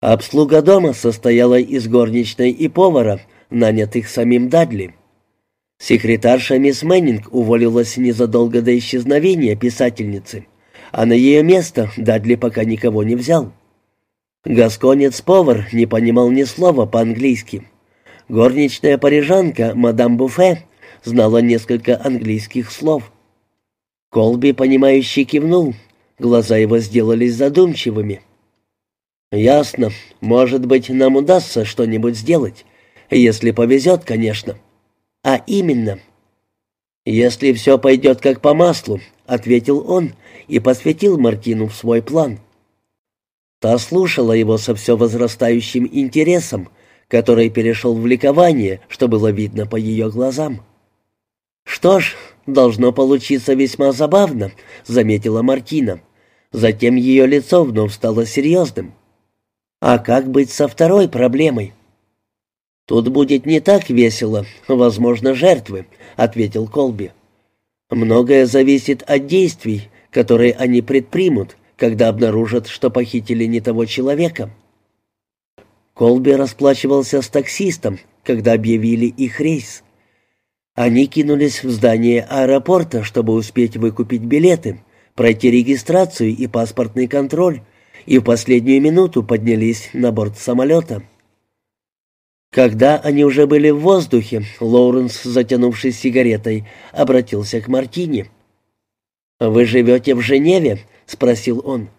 Обслуга дома состояла из горничной и повара, нанятых самим Дадли. Секретарша мисс Мэннинг уволилась незадолго до исчезновения писательницы, а на ее место Дадли пока никого не взял. Гасконец-повар не понимал ни слова по-английски. Горничная парижанка, мадам Буфе, знала несколько английских слов. Колби, понимающий, кивнул. Глаза его сделались задумчивыми. «Ясно. Может быть, нам удастся что-нибудь сделать. Если повезет, конечно». «А именно?» «Если все пойдет как по маслу», — ответил он и посвятил Мартину в свой план. Та слушала его со все возрастающим интересом, который перешел в ликование, что было видно по ее глазам. «Что ж, должно получиться весьма забавно», — заметила Мартина. Затем ее лицо вновь стало серьезным. «А как быть со второй проблемой?» «Тут будет не так весело, возможно, жертвы», — ответил Колби. «Многое зависит от действий, которые они предпримут, когда обнаружат, что похитили не того человека». Колби расплачивался с таксистом, когда объявили их рейс. Они кинулись в здание аэропорта, чтобы успеть выкупить билеты, пройти регистрацию и паспортный контроль, и в последнюю минуту поднялись на борт самолета. Когда они уже были в воздухе, Лоуренс, затянувшись сигаретой, обратился к Мартине. «Вы живете в Женеве?» — спросил он.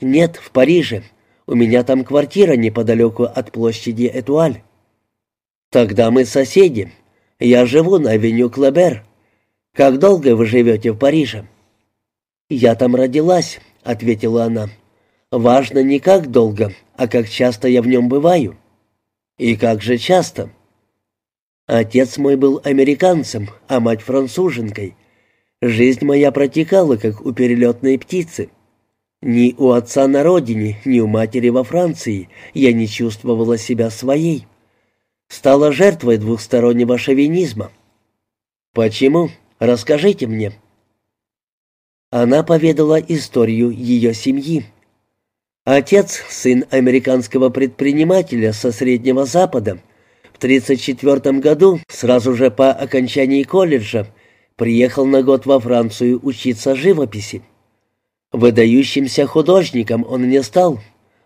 «Нет, в Париже. У меня там квартира неподалеку от площади Этуаль». «Тогда мы соседи. Я живу на авеню Клебер. Как долго вы живете в Париже?» «Я там родилась», — ответила она. «Важно не как долго, а как часто я в нем бываю». «И как же часто?» «Отец мой был американцем, а мать француженкой. Жизнь моя протекала, как у перелетной птицы. Ни у отца на родине, ни у матери во Франции я не чувствовала себя своей» стала жертвой двухстороннего шовинизма. Почему? Расскажите мне. Она поведала историю ее семьи. Отец, сын американского предпринимателя со Среднего Запада, в 1934 году, сразу же по окончании колледжа, приехал на год во Францию учиться живописи. Выдающимся художником он не стал,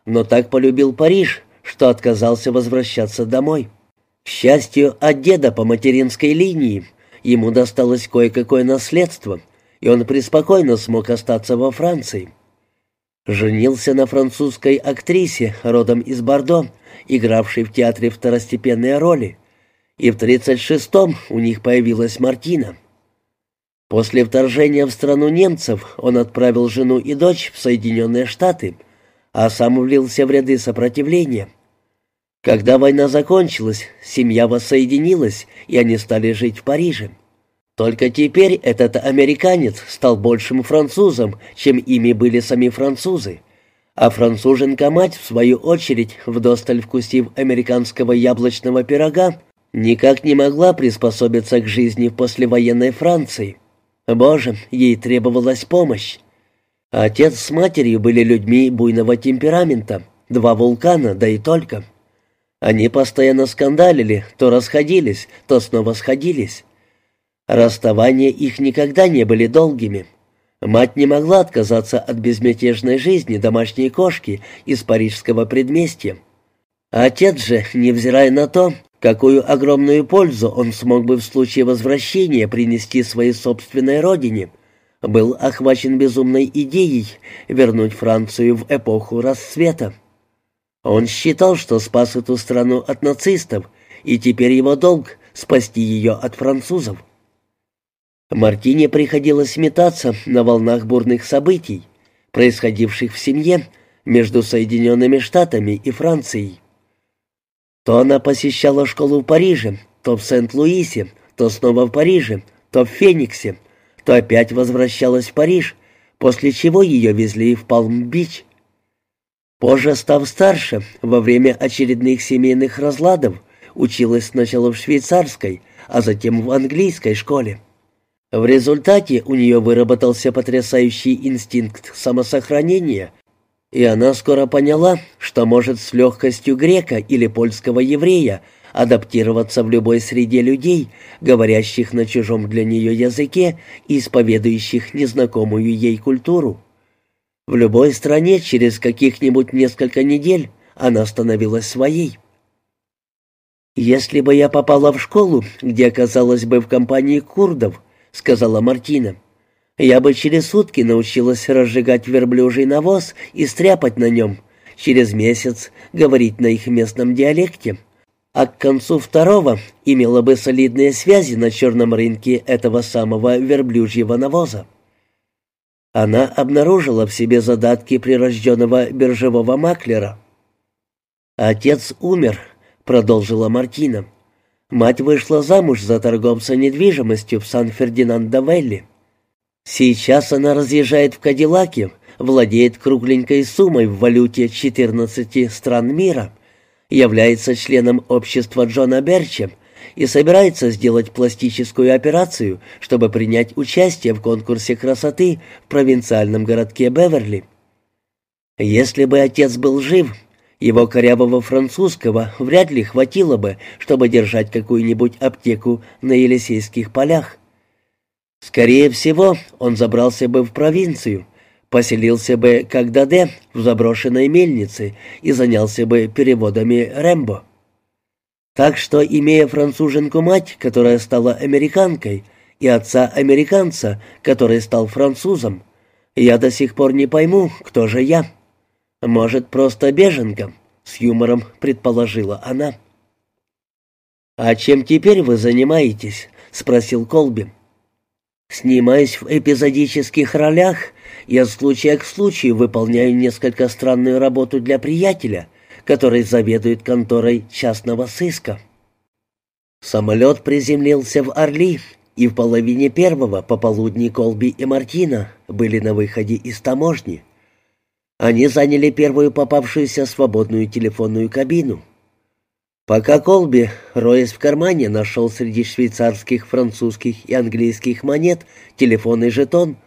но так полюбил Париж, что отказался возвращаться домой. К счастью, от деда по материнской линии ему досталось кое-какое наследство, и он преспокойно смог остаться во Франции. Женился на французской актрисе, родом из Бордо, игравшей в театре второстепенные роли, и в 36-м у них появилась Мартина. После вторжения в страну немцев он отправил жену и дочь в Соединенные Штаты, а сам влился в ряды сопротивления – когда война закончилась, семья воссоединилась, и они стали жить в Париже. Только теперь этот американец стал большим французом, чем ими были сами французы. А француженка-мать, в свою очередь, вдосталь вкусив американского яблочного пирога, никак не могла приспособиться к жизни в послевоенной Франции. Боже, ей требовалась помощь. Отец с матерью были людьми буйного темперамента, два вулкана, да и только. Они постоянно скандалили, то расходились, то снова сходились. Расставания их никогда не были долгими. Мать не могла отказаться от безмятежной жизни домашней кошки из парижского предместья. Отец же, невзирая на то, какую огромную пользу он смог бы в случае возвращения принести своей собственной родине, был охвачен безумной идеей вернуть Францию в эпоху расцвета. Он считал, что спас эту страну от нацистов, и теперь его долг — спасти ее от французов. Мартине приходилось метаться на волнах бурных событий, происходивших в семье между Соединенными Штатами и Францией. То она посещала школу в Париже, то в Сент-Луисе, то снова в Париже, то в Фениксе, то опять возвращалась в Париж, после чего ее везли в Палм-Бич. Позже, став старше, во время очередных семейных разладов, училась сначала в швейцарской, а затем в английской школе. В результате у нее выработался потрясающий инстинкт самосохранения, И она скоро поняла, что может с легкостью грека или польского еврея адаптироваться в любой среде людей, говорящих на чужом для нее языке и исповедующих незнакомую ей культуру. В любой стране через каких-нибудь несколько недель она становилась своей. «Если бы я попала в школу, где оказалась бы в компании курдов», — сказала Мартина, — «я бы через сутки научилась разжигать верблюжий навоз и стряпать на нем, через месяц говорить на их местном диалекте» а к концу второго имела бы солидные связи на черном рынке этого самого верблюжьего навоза. Она обнаружила в себе задатки прирожденного биржевого маклера. «Отец умер», — продолжила Мартина. «Мать вышла замуж за торговца недвижимостью в Сан-Фердинандо-Велли. Сейчас она разъезжает в Кадиллаке, владеет кругленькой суммой в валюте 14 стран мира» является членом общества Джона Берча и собирается сделать пластическую операцию, чтобы принять участие в конкурсе красоты в провинциальном городке Беверли. Если бы отец был жив, его корявого французского вряд ли хватило бы, чтобы держать какую-нибудь аптеку на Елисейских полях. Скорее всего, он забрался бы в провинцию, поселился бы, как Даде, в заброшенной мельнице и занялся бы переводами Рэмбо. Так что, имея француженку-мать, которая стала американкой, и отца-американца, который стал французом, я до сих пор не пойму, кто же я. Может, просто беженка, с юмором предположила она. «А чем теперь вы занимаетесь?» — спросил Колби. «Снимаюсь в эпизодических ролях и от случая к случаю выполняю несколько странную работу для приятеля, который заведует конторой частного сыска». Самолет приземлился в Орли, и в половине первого пополудни Колби и Мартина были на выходе из таможни. Они заняли первую попавшуюся свободную телефонную кабину. Пока Колби, роясь в кармане, нашел среди швейцарских, французских и английских монет телефонный жетон,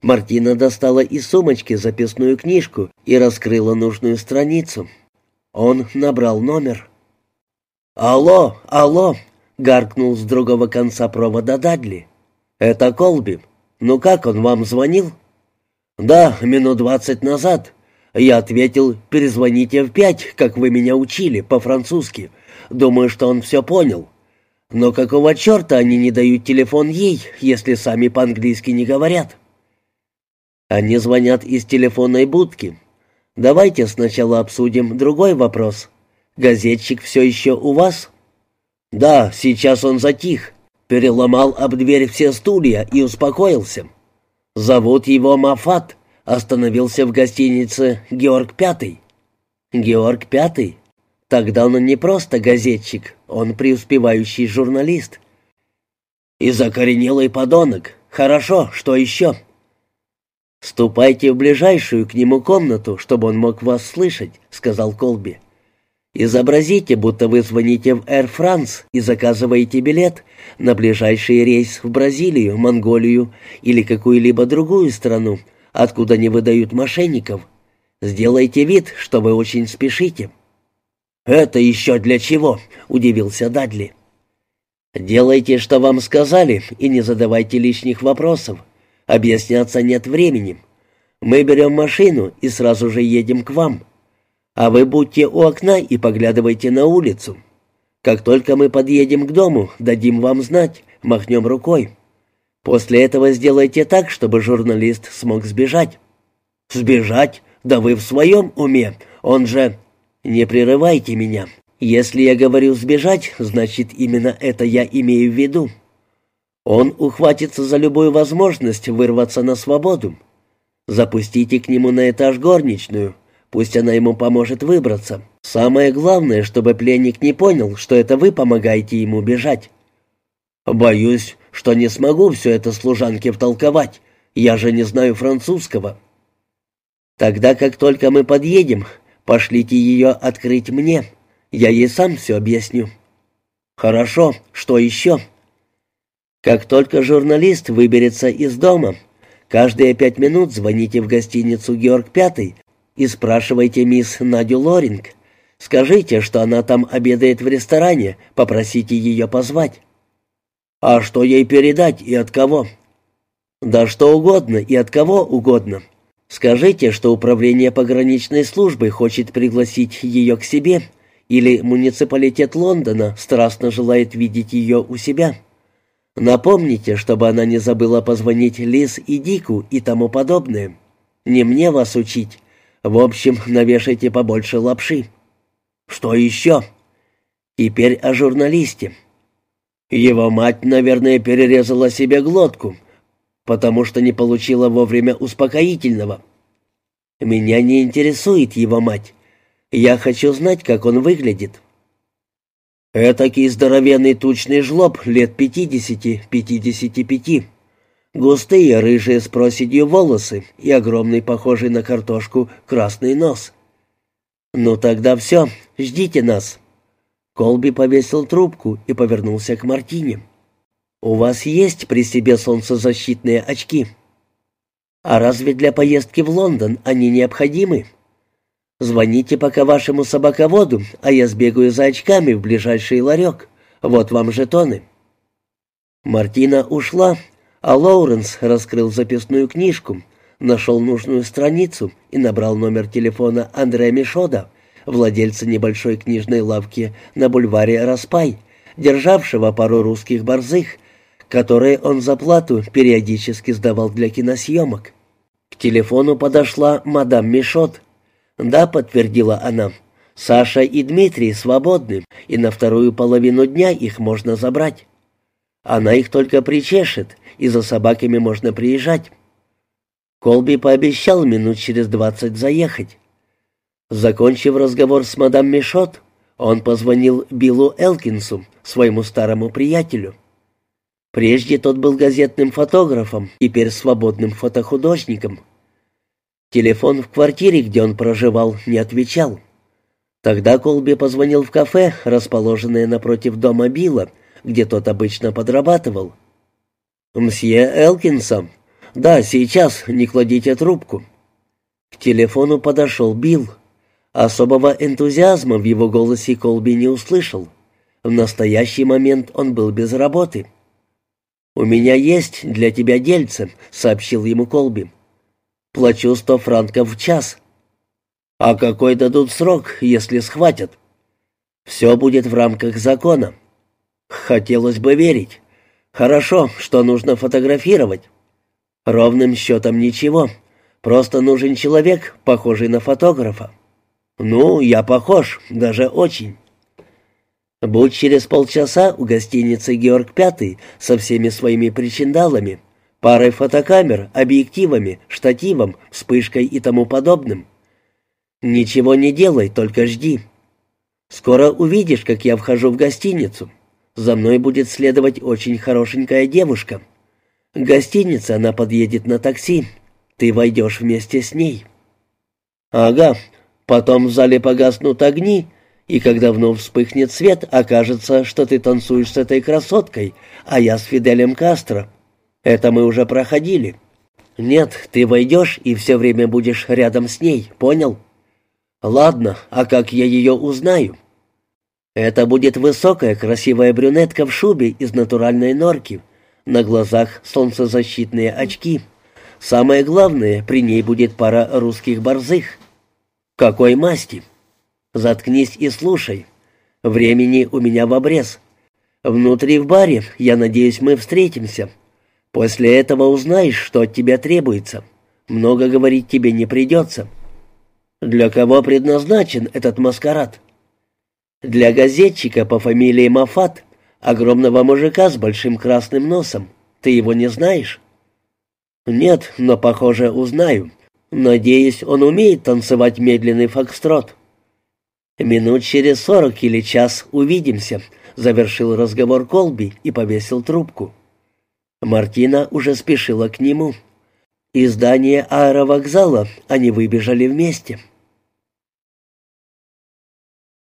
Мартина достала из сумочки записную книжку и раскрыла нужную страницу. Он набрал номер. «Алло, алло!» — гаркнул с другого конца провода Дадли. «Это Колби. Ну как, он вам звонил?» «Да, минут двадцать назад. Я ответил, перезвоните в пять, как вы меня учили, по-французски. Думаю, что он все понял. Но какого черта они не дают телефон ей, если сами по-английски не говорят? Они звонят из телефонной будки. Давайте сначала обсудим другой вопрос. Газетчик все еще у вас? Да, сейчас он затих. Переломал об дверь все стулья и успокоился. Зовут его Мафат. Остановился в гостинице «Георг Пятый». «Георг Пятый?» Тогда он не просто газетчик, он преуспевающий журналист. И закоренелый подонок. Хорошо, что еще? «Ступайте в ближайшую к нему комнату, чтобы он мог вас слышать», — сказал Колби. «Изобразите, будто вы звоните в Air France и заказываете билет на ближайший рейс в Бразилию, Монголию или какую-либо другую страну, откуда не выдают мошенников. Сделайте вид, что вы очень спешите». «Это еще для чего?» — удивился Дадли. «Делайте, что вам сказали, и не задавайте лишних вопросов. Объясняться нет времени. Мы берем машину и сразу же едем к вам. А вы будьте у окна и поглядывайте на улицу. Как только мы подъедем к дому, дадим вам знать, махнем рукой. После этого сделайте так, чтобы журналист смог сбежать». «Сбежать? Да вы в своем уме? Он же...» «Не прерывайте меня. Если я говорю «сбежать», значит, именно это я имею в виду. Он ухватится за любую возможность вырваться на свободу. Запустите к нему на этаж горничную, пусть она ему поможет выбраться. Самое главное, чтобы пленник не понял, что это вы помогаете ему бежать. Боюсь, что не смогу все это служанке втолковать. Я же не знаю французского. Тогда, как только мы подъедем, Пошлите ее открыть мне. Я ей сам все объясню». «Хорошо. Что еще?» «Как только журналист выберется из дома, каждые пять минут звоните в гостиницу «Георг Пятый» и спрашивайте мисс Надю Лоринг. Скажите, что она там обедает в ресторане, попросите ее позвать». «А что ей передать и от кого?» «Да что угодно и от кого угодно. Скажите, что управление пограничной службы хочет пригласить ее к себе, или муниципалитет Лондона страстно желает видеть ее у себя. Напомните, чтобы она не забыла позвонить Лиз и Дику и тому подобное. Не мне вас учить. В общем, навешайте побольше лапши. Что еще? Теперь о журналисте. Его мать, наверное, перерезала себе глотку, потому что не получила вовремя успокоительного. Меня не интересует его мать. Я хочу знать, как он выглядит. Этакий здоровенный тучный жлоб лет пятидесяти-пятидесяти пяти. Густые рыжие с проседью волосы и огромный, похожий на картошку, красный нос. «Ну тогда все, ждите нас». Колби повесил трубку и повернулся к Мартине. «У вас есть при себе солнцезащитные очки?» «А разве для поездки в Лондон они необходимы?» «Звоните пока вашему собаководу, а я сбегаю за очками в ближайший ларек. Вот вам жетоны». Мартина ушла, а Лоуренс раскрыл записную книжку, нашел нужную страницу и набрал номер телефона Андрея Мишода, владельца небольшой книжной лавки на бульваре Распай, державшего пару русских борзых, которые он за плату периодически сдавал для киносъемок. К телефону подошла мадам Мишот. «Да», — подтвердила она, — «Саша и Дмитрий свободны, и на вторую половину дня их можно забрать. Она их только причешет, и за собаками можно приезжать». Колби пообещал минут через двадцать заехать. Закончив разговор с мадам Мишот, он позвонил Биллу Элкинсу, своему старому приятелю. Прежде тот был газетным фотографом, теперь свободным фотохудожником. Телефон в квартире, где он проживал, не отвечал. Тогда Колби позвонил в кафе, расположенное напротив дома Билла, где тот обычно подрабатывал. «Мсье Элкинсом?» «Да, сейчас, не кладите трубку». К телефону подошел Билл. Особого энтузиазма в его голосе Колби не услышал. В настоящий момент он был без работы. «У меня есть для тебя дельце», — сообщил ему Колби. «Плачу сто франков в час». «А какой дадут срок, если схватят?» «Все будет в рамках закона». «Хотелось бы верить. Хорошо, что нужно фотографировать». «Ровным счетом ничего. Просто нужен человек, похожий на фотографа». «Ну, я похож, даже очень». Будь через полчаса у гостиницы «Георг Пятый» со всеми своими причиндалами, парой фотокамер, объективами, штативом, вспышкой и тому подобным. Ничего не делай, только жди. Скоро увидишь, как я вхожу в гостиницу. За мной будет следовать очень хорошенькая девушка. К гостинице она подъедет на такси. Ты войдешь вместе с ней. Ага, потом в зале погаснут огни, и когда вновь вспыхнет свет, окажется, что ты танцуешь с этой красоткой, а я с Фиделем Кастро. Это мы уже проходили. Нет, ты войдешь и все время будешь рядом с ней, понял? Ладно, а как я ее узнаю? Это будет высокая, красивая брюнетка в шубе из натуральной норки. На глазах солнцезащитные очки. Самое главное, при ней будет пара русских борзых. Какой масти? Заткнись и слушай. Времени у меня в обрез. Внутри в баре, я надеюсь, мы встретимся. После этого узнаешь, что от тебя требуется. Много говорить тебе не придется. Для кого предназначен этот маскарад? Для газетчика по фамилии Мафат, огромного мужика с большим красным носом. Ты его не знаешь? Нет, но, похоже, узнаю. Надеюсь, он умеет танцевать медленный фокстрот. «Минут через сорок или час увидимся», — завершил разговор Колби и повесил трубку. Мартина уже спешила к нему. Из здания аэровокзала они выбежали вместе.